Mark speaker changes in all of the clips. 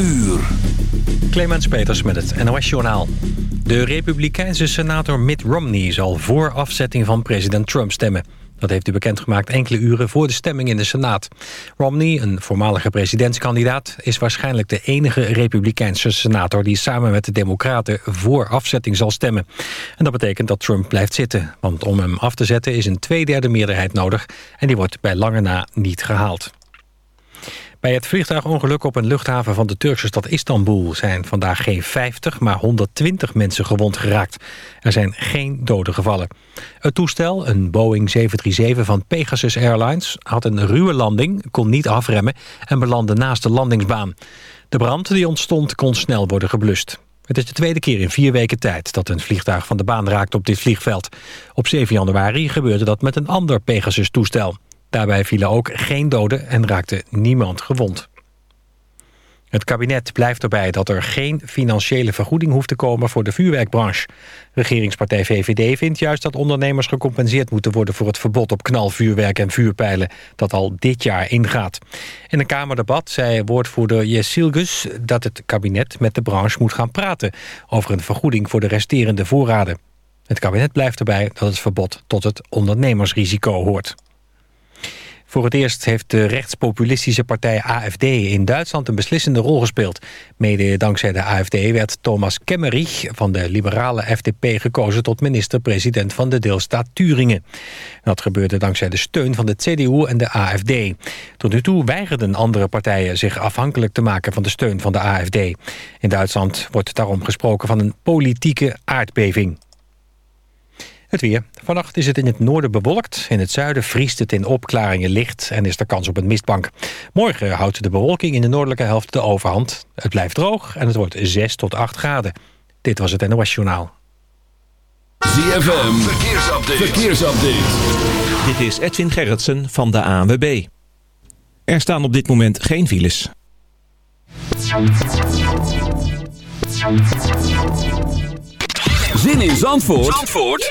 Speaker 1: uur.
Speaker 2: Clemens Peters met het NOS-journaal. De republikeinse senator Mitt Romney zal voor afzetting van president Trump stemmen. Dat heeft hij bekendgemaakt enkele uren voor de stemming in de Senaat. Romney, een voormalige presidentskandidaat... is waarschijnlijk de enige republikeinse senator... die samen met de democraten voor afzetting zal stemmen. En dat betekent dat Trump blijft zitten. Want om hem af te zetten is een tweederde meerderheid nodig... en die wordt bij lange na niet gehaald. Bij het vliegtuigongeluk op een luchthaven van de Turkse stad Istanbul... zijn vandaag geen 50, maar 120 mensen gewond geraakt. Er zijn geen doden gevallen. Het toestel, een Boeing 737 van Pegasus Airlines... had een ruwe landing, kon niet afremmen en belandde naast de landingsbaan. De brand die ontstond kon snel worden geblust. Het is de tweede keer in vier weken tijd dat een vliegtuig van de baan raakt op dit vliegveld. Op 7 januari gebeurde dat met een ander Pegasus-toestel. Daarbij vielen ook geen doden en raakte niemand gewond. Het kabinet blijft erbij dat er geen financiële vergoeding hoeft te komen voor de vuurwerkbranche. Regeringspartij VVD vindt juist dat ondernemers gecompenseerd moeten worden voor het verbod op knalvuurwerk en vuurpijlen dat al dit jaar ingaat. In een Kamerdebat zei woordvoerder Jessilgus dat het kabinet met de branche moet gaan praten over een vergoeding voor de resterende voorraden. Het kabinet blijft erbij dat het verbod tot het ondernemersrisico hoort. Voor het eerst heeft de rechtspopulistische partij AFD in Duitsland een beslissende rol gespeeld. Mede dankzij de AFD werd Thomas Kemmerich van de liberale FDP gekozen tot minister-president van de deelstaat Turingen. Dat gebeurde dankzij de steun van de CDU en de AFD. Tot nu toe weigerden andere partijen zich afhankelijk te maken van de steun van de AFD. In Duitsland wordt daarom gesproken van een politieke aardbeving. Het weer. Vannacht is het in het noorden bewolkt. In het zuiden vriest het in opklaringen licht en is er kans op een mistbank. Morgen houdt de bewolking in de noordelijke helft de overhand. Het blijft droog en het wordt 6 tot 8 graden. Dit was het NOS Journaal.
Speaker 1: ZFM. Verkeersupdate. Verkeersupdate.
Speaker 3: Dit is Edwin Gerritsen van de ANWB. Er staan op dit moment geen files.
Speaker 1: Zin in Zandvoort? Zandvoort?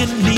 Speaker 4: If you're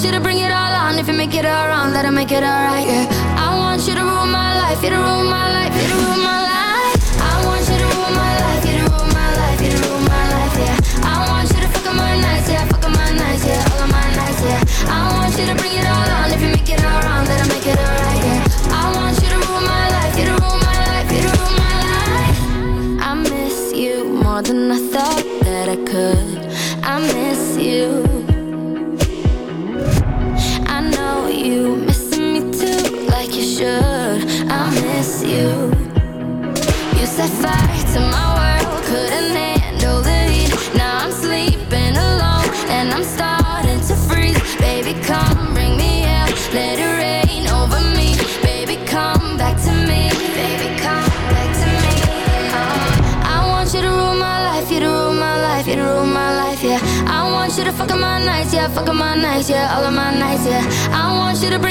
Speaker 5: want you to bring it all on. If you make it all wrong, let it make it all right. Yeah. I want you to rule my life. You to rule my life. You to rule my life. I want you to rule my life. You to rule my life. You to rule my life. Yeah. I want you to fuck up my nights. Yeah, fuck up my nights. Yeah, all of my nights. Yeah. I want you to bring it all on. If you make it all wrong, let it make it all right. Yeah. I want you to rule my life. You to rule my life. You to rule my life. I miss you more than I thought that I could. I miss I miss you. You set fire to my world Couldn't handle the heat. Now I'm sleeping alone And I'm starting to freeze. Baby, come bring me out Let it rain over me. Baby, come back to me. Baby, come back to me. Uh, I want you to rule my life You to rule my life You to rule my life, yeah. I want you to my nights, yeah Fuck up my nights, yeah All of my nights, yeah. I want you to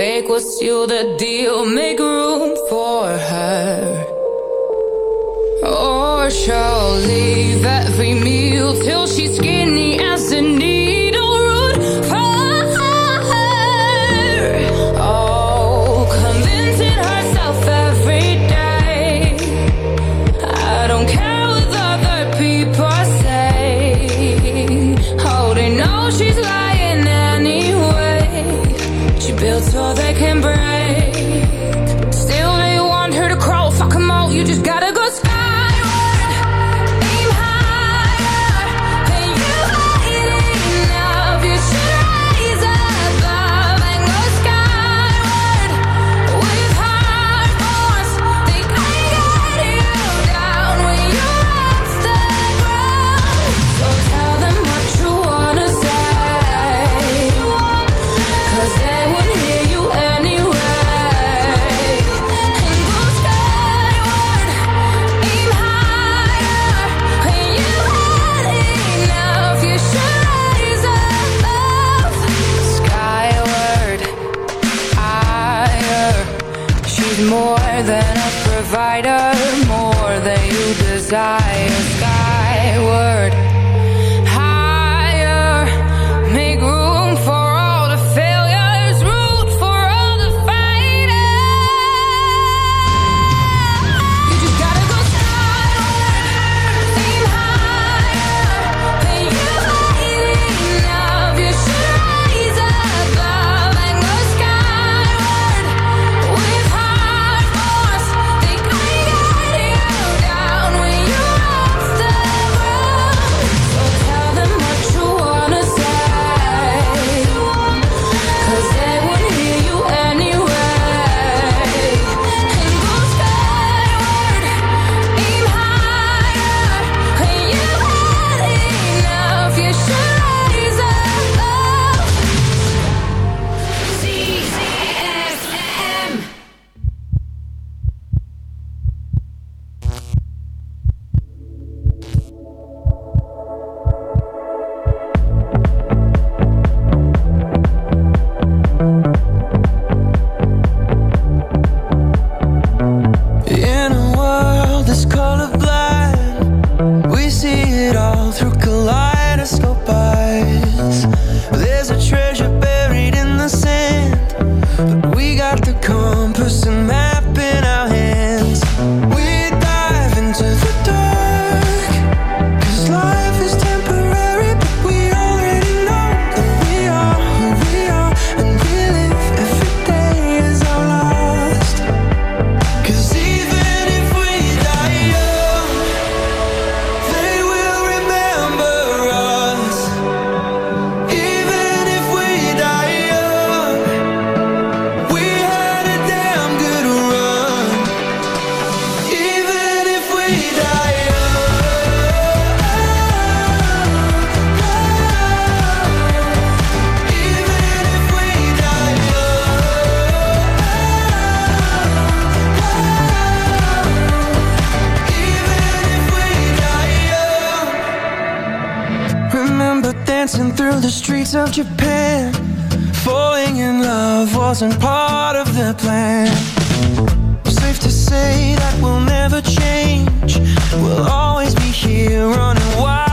Speaker 6: Fake will you the deal, make room for her. Or she'll leave every meal till she's skinny as a
Speaker 7: wasn't part of the plan. Safe to say that we'll never change. We'll always be here running wild.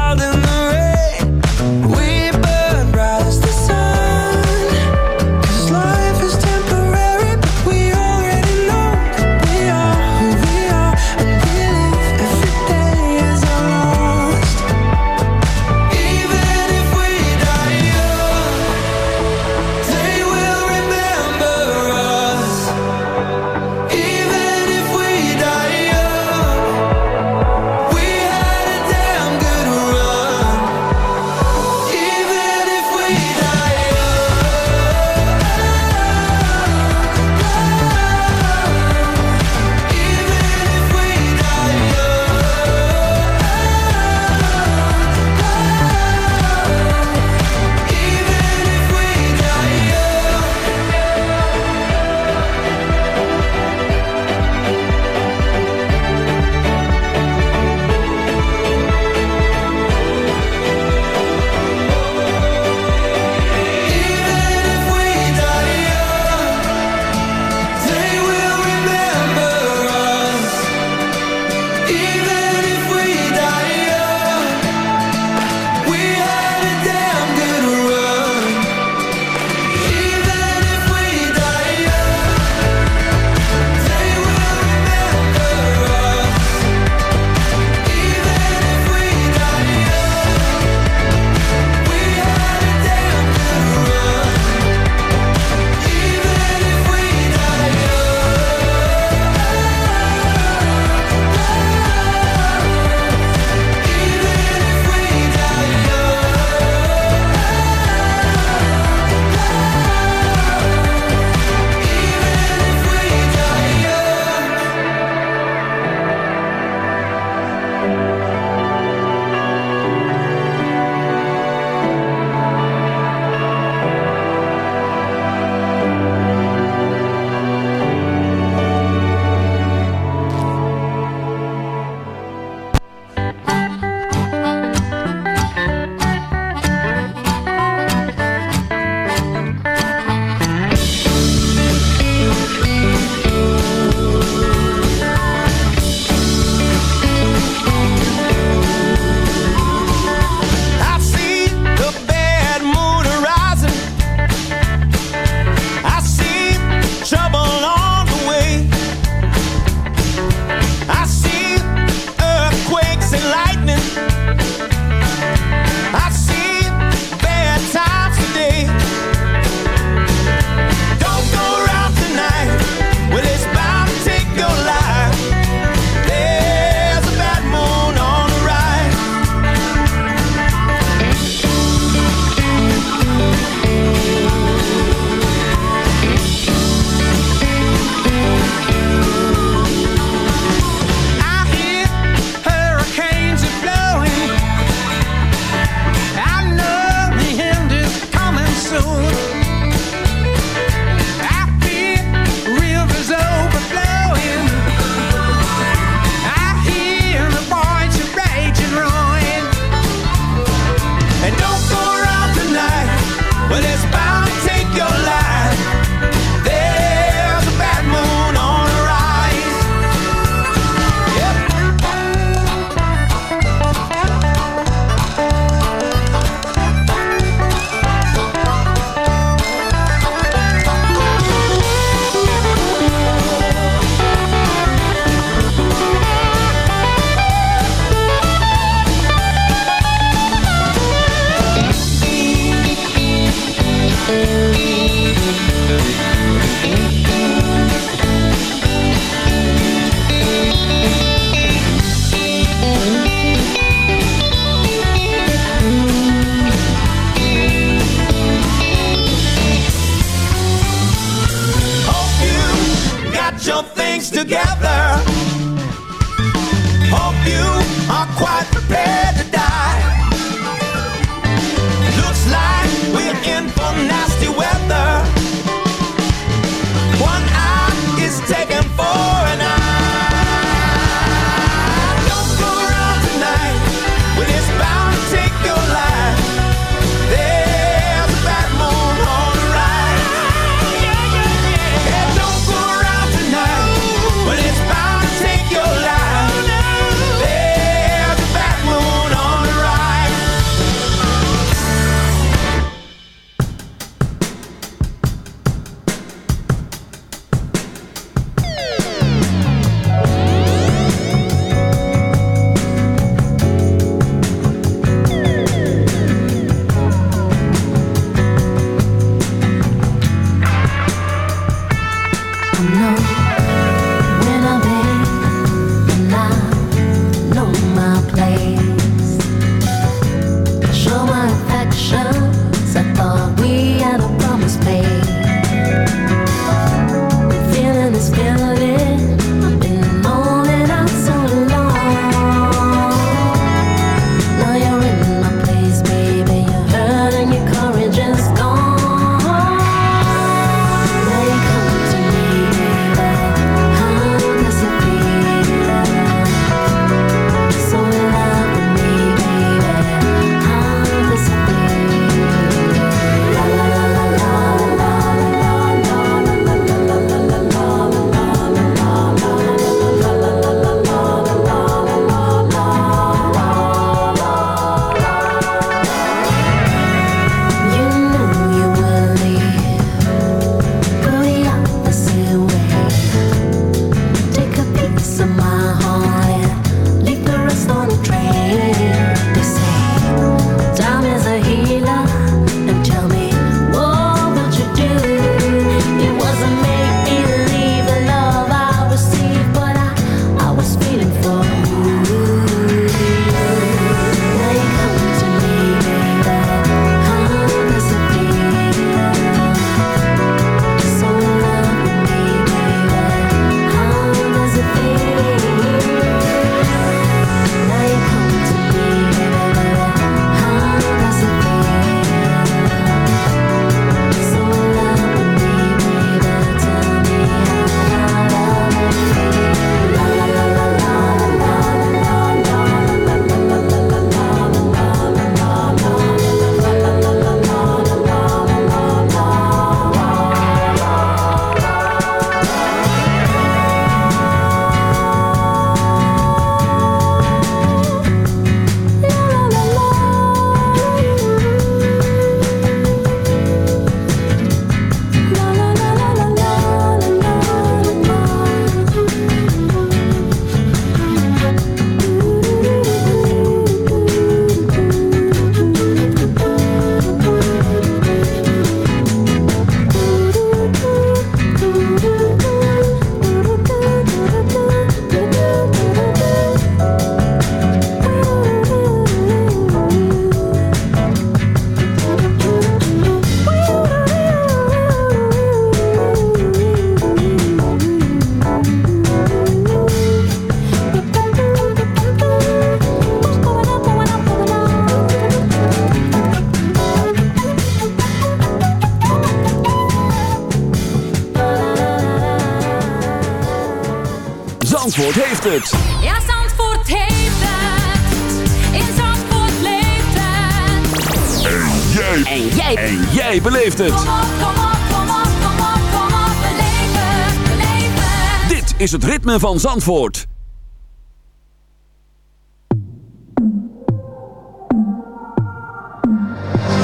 Speaker 1: beleeft het.
Speaker 8: Kom op, kom op, kom op, beleven, beleven.
Speaker 1: Dit is het ritme van Zandvoort.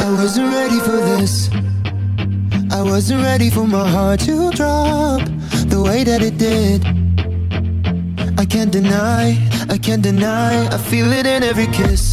Speaker 7: I wasn't ready for this. I wasn't ready for my heart to drop the way that it did. I can't deny, I can't deny, I feel it in every kiss.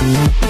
Speaker 9: Thank you.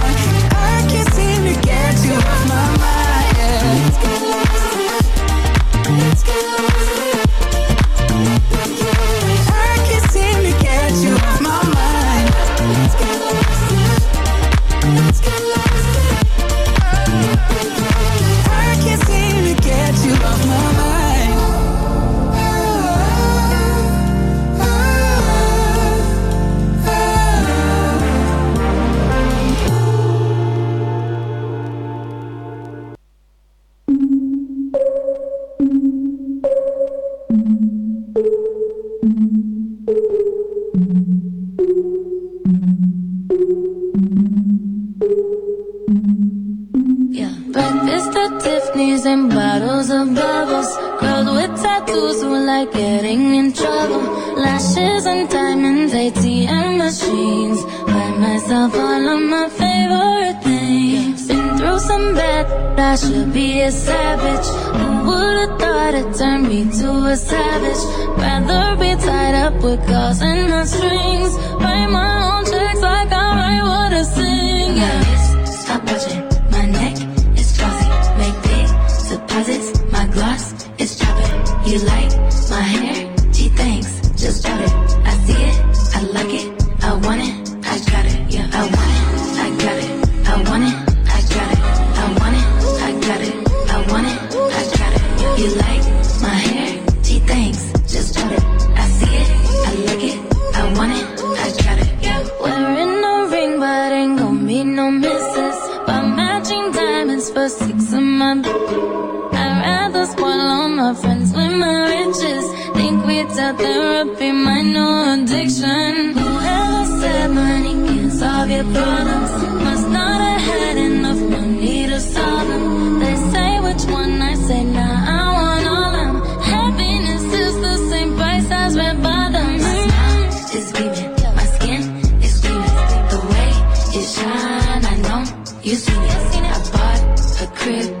Speaker 6: a savage. Who would've thought it turned me to a savage? Rather be tied up with claws and not strings. for six a month. I'd rather swallow my friends with my riches. Think we without therapy, my new addiction. Whoever said money can't solve your problems must not have had enough money to solve them. pretty